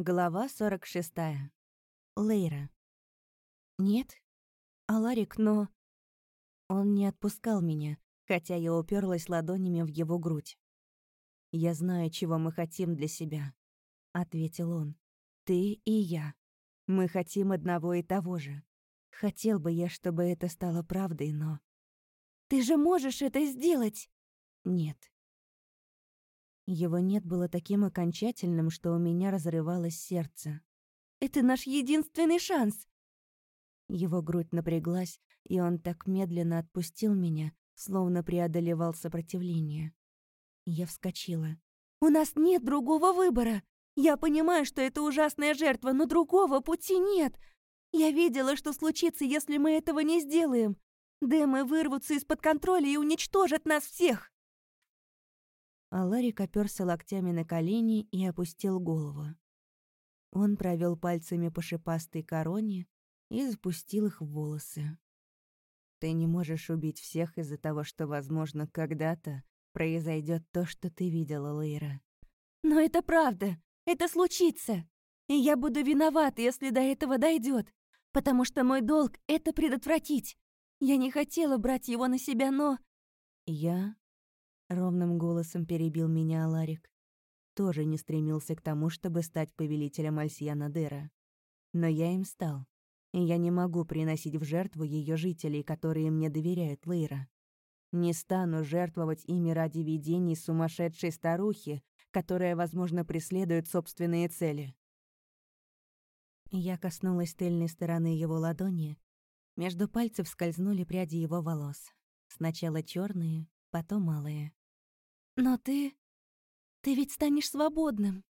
Глава 46. Лейра. «Нет? Аларик, но...» Он не отпускал меня, хотя я уперлась ладонями в его грудь. «Я знаю, чего мы хотим для себя», — ответил он. «Ты и я. Мы хотим одного и того же. Хотел бы я, чтобы это стало правдой, но...» «Ты же можешь это сделать!» «Нет. Его «нет» было таким окончательным, что у меня разрывалось сердце. «Это наш единственный шанс!» Его грудь напряглась, и он так медленно отпустил меня, словно преодолевал сопротивление. Я вскочила. «У нас нет другого выбора! Я понимаю, что это ужасная жертва, но другого пути нет! Я видела, что случится, если мы этого не сделаем! Дэмы вырвутся из-под контроля и уничтожат нас всех!» А Ларик оперся локтями на колени и опустил голову. Он провел пальцами по шипастой короне и запустил их в волосы. «Ты не можешь убить всех из-за того, что, возможно, когда-то произойдет то, что ты видела, Лейра». «Но это правда! Это случится! И я буду виноват, если до этого дойдет, потому что мой долг — это предотвратить. Я не хотела брать его на себя, но...» «Я Ровным голосом перебил меня Аларик. Тоже не стремился к тому, чтобы стать повелителем Альсьяна Дера. Но я им стал. Я не могу приносить в жертву ее жителей, которые мне доверяют Лейра. Не стану жертвовать ими ради видений сумасшедшей старухи, которая, возможно, преследует собственные цели. Я коснулась тыльной стороны его ладони. Между пальцев скользнули пряди его волос. Сначала черные, потом малые. «Но ты... ты ведь станешь свободным!»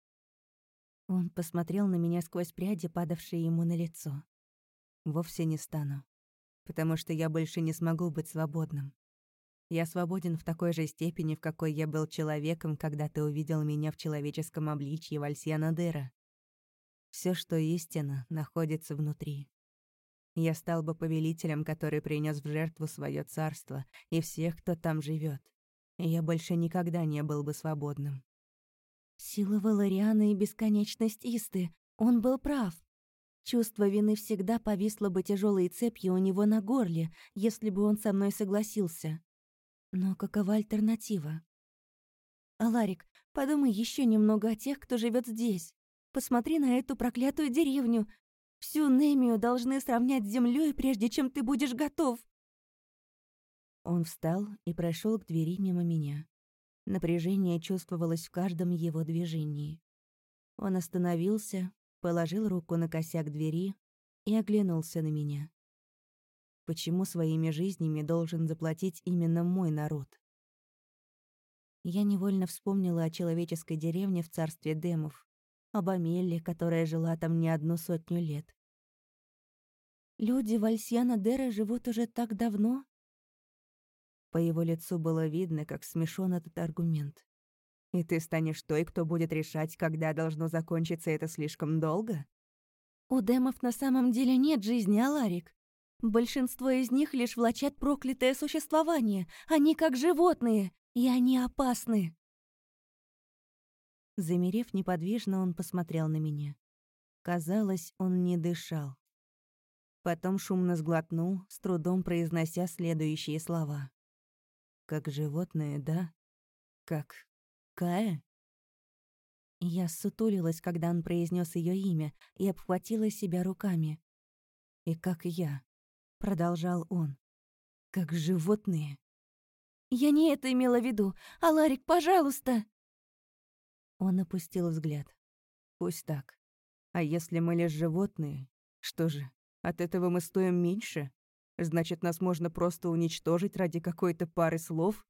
Он посмотрел на меня сквозь пряди, падавшие ему на лицо. «Вовсе не стану, потому что я больше не смогу быть свободным. Я свободен в такой же степени, в какой я был человеком, когда ты увидел меня в человеческом обличье Вальсьяна Дера. Все, что истина, находится внутри. Я стал бы повелителем, который принес в жертву свое царство и всех, кто там живет я больше никогда не был бы свободным. Сила Валариана и бесконечность Исты. Он был прав. Чувство вины всегда повисло бы тяжелой цепью у него на горле, если бы он со мной согласился. Но какова альтернатива? Аларик, подумай еще немного о тех, кто живет здесь. Посмотри на эту проклятую деревню. Всю Немию должны сравнять с землей, прежде чем ты будешь готов. Он встал и прошел к двери мимо меня. Напряжение чувствовалось в каждом его движении. Он остановился, положил руку на косяк двери и оглянулся на меня. Почему своими жизнями должен заплатить именно мой народ? Я невольно вспомнила о человеческой деревне в царстве демов, об Амелле, которая жила там не одну сотню лет. Люди Вальсьяна Дера живут уже так давно, по его лицу было видно, как смешон этот аргумент. «И ты станешь той, кто будет решать, когда должно закончиться это слишком долго?» «У демов на самом деле нет жизни, Аларик. Большинство из них лишь влачат проклятое существование. Они как животные, и они опасны». Замерев неподвижно, он посмотрел на меня. Казалось, он не дышал. Потом шумно сглотнул, с трудом произнося следующие слова. Как животное, да? Как Кая? Я сутулилась, когда он произнес ее имя, и обхватила себя руками. И как я, продолжал он, как животные. Я не это имела в виду. Аларик, пожалуйста. Он опустил взгляд. Пусть так. А если мы лишь животные, что же, от этого мы стоим меньше? Значит, нас можно просто уничтожить ради какой-то пары слов?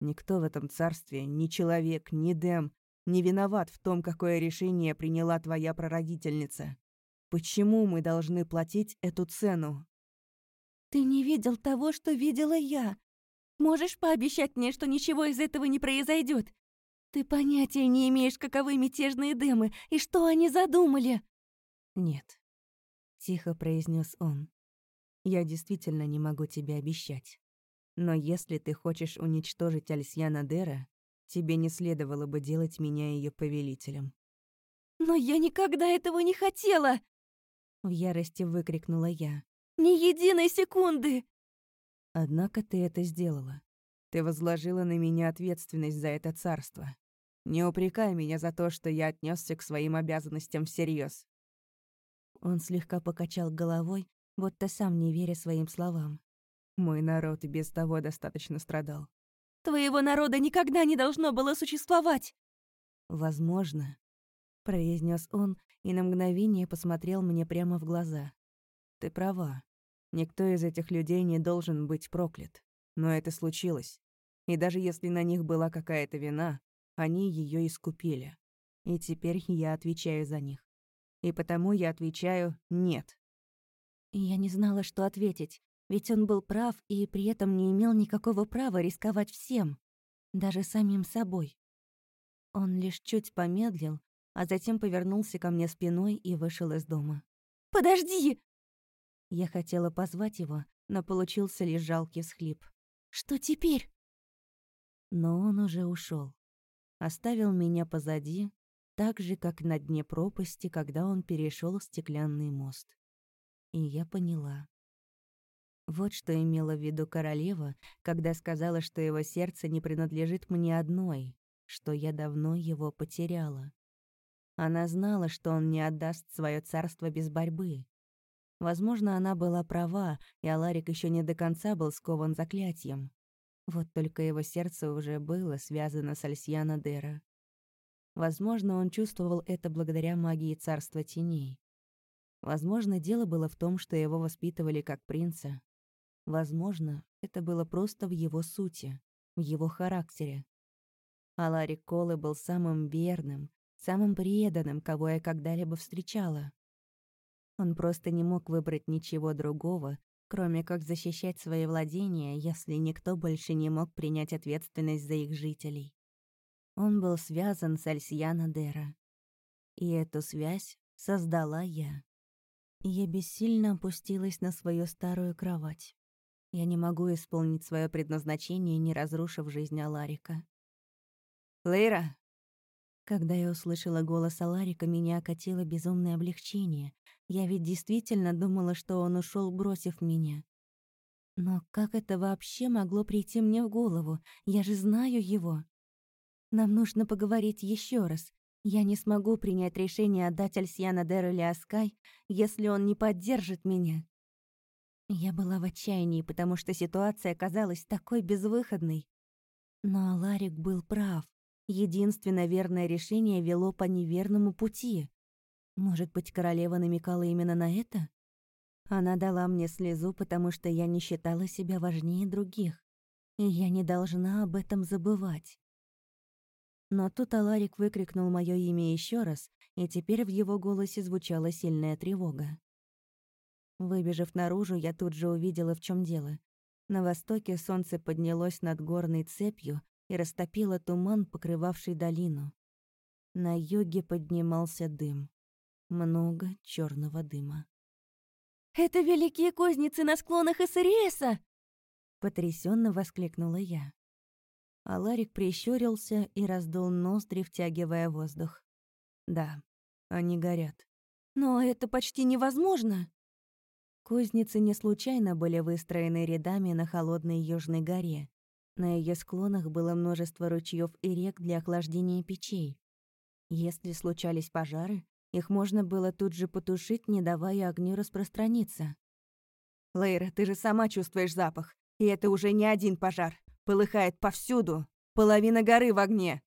Никто в этом царстве, ни человек, ни Дэм, не виноват в том, какое решение приняла твоя прародительница. Почему мы должны платить эту цену? Ты не видел того, что видела я. Можешь пообещать мне, что ничего из этого не произойдет? Ты понятия не имеешь, каковы мятежные дымы и что они задумали. Нет, тихо произнес он. Я действительно не могу тебе обещать. Но если ты хочешь уничтожить Альсьяна Дера, тебе не следовало бы делать меня ее повелителем. «Но я никогда этого не хотела!» В ярости выкрикнула я. «Ни единой секунды!» «Однако ты это сделала. Ты возложила на меня ответственность за это царство. Не упрекай меня за то, что я отнесся к своим обязанностям всерьез. Он слегка покачал головой, будто сам не веря своим словам. Мой народ и без того достаточно страдал. Твоего народа никогда не должно было существовать. Возможно, произнес он и на мгновение посмотрел мне прямо в глаза. Ты права. Никто из этих людей не должен быть проклят. Но это случилось. И даже если на них была какая-то вина, они ее искупили. И теперь я отвечаю за них. И потому я отвечаю «нет». Я не знала, что ответить, ведь он был прав и при этом не имел никакого права рисковать всем, даже самим собой. Он лишь чуть помедлил, а затем повернулся ко мне спиной и вышел из дома. «Подожди!» Я хотела позвать его, но получился лишь жалкий всхлип. «Что теперь?» Но он уже ушел оставил меня позади, так же, как на дне пропасти, когда он перешел стеклянный мост. И я поняла. Вот что имела в виду королева, когда сказала, что его сердце не принадлежит мне одной, что я давно его потеряла. Она знала, что он не отдаст свое царство без борьбы. Возможно, она была права, и Аларик еще не до конца был скован заклятием. Вот только его сердце уже было связано с Альсьяна Дера. Возможно, он чувствовал это благодаря магии царства теней. Возможно, дело было в том, что его воспитывали как принца. Возможно, это было просто в его сути, в его характере. Аларик Колы был самым верным, самым преданным, кого я когда-либо встречала. Он просто не мог выбрать ничего другого, кроме как защищать свои владения, если никто больше не мог принять ответственность за их жителей. Он был связан с Альсьяна Дера. И эту связь создала я. Я бессильно опустилась на свою старую кровать. Я не могу исполнить свое предназначение, не разрушив жизнь Аларика. «Лейра!» Когда я услышала голос Аларика, меня окатило безумное облегчение. Я ведь действительно думала, что он ушел, бросив меня. Но как это вообще могло прийти мне в голову? Я же знаю его. Нам нужно поговорить еще раз. Я не смогу принять решение отдать Альсьяна Дер или Аскай, если он не поддержит меня. Я была в отчаянии, потому что ситуация казалась такой безвыходной. Но Аларик был прав. Единственное верное решение вело по неверному пути. Может быть, королева намекала именно на это? Она дала мне слезу, потому что я не считала себя важнее других. И я не должна об этом забывать. Но тут Аларик выкрикнул мое имя еще раз, и теперь в его голосе звучала сильная тревога. Выбежав наружу, я тут же увидела, в чем дело. На востоке солнце поднялось над горной цепью и растопило туман, покрывавший долину. На юге поднимался дым много черного дыма. «Это великие кузницы на склонах Иссариеса!» Потрясенно воскликнула я. Аларик прищурился и раздул ноздри, втягивая воздух. «Да, они горят». «Но это почти невозможно!» Кузницы не случайно были выстроены рядами на холодной южной горе. На ее склонах было множество ручьев и рек для охлаждения печей. Если случались пожары, их можно было тут же потушить, не давая огню распространиться. «Лейра, ты же сама чувствуешь запах. И это уже не один пожар. Полыхает повсюду. Половина горы в огне».